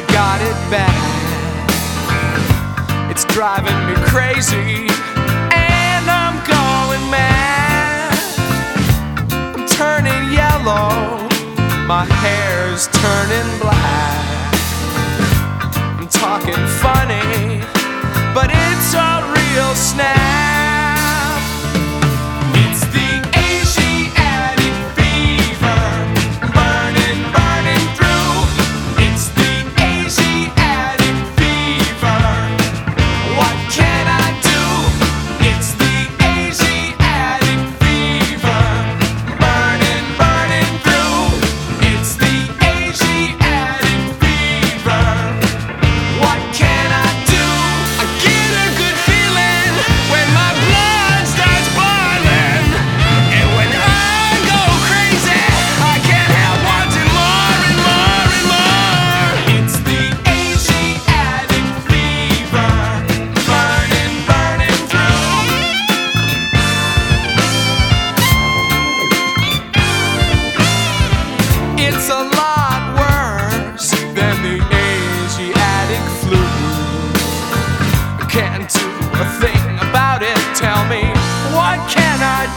I got it back. It's driving me crazy, and I'm going mad. I'm turning yellow, my hair's turning black. I'm talking funny, but it's a real snap.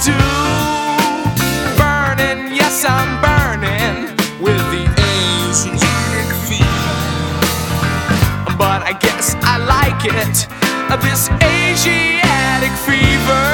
do. Burning, yes, I'm burning with the Asiatic fever. But I guess I like it, this Asiatic fever.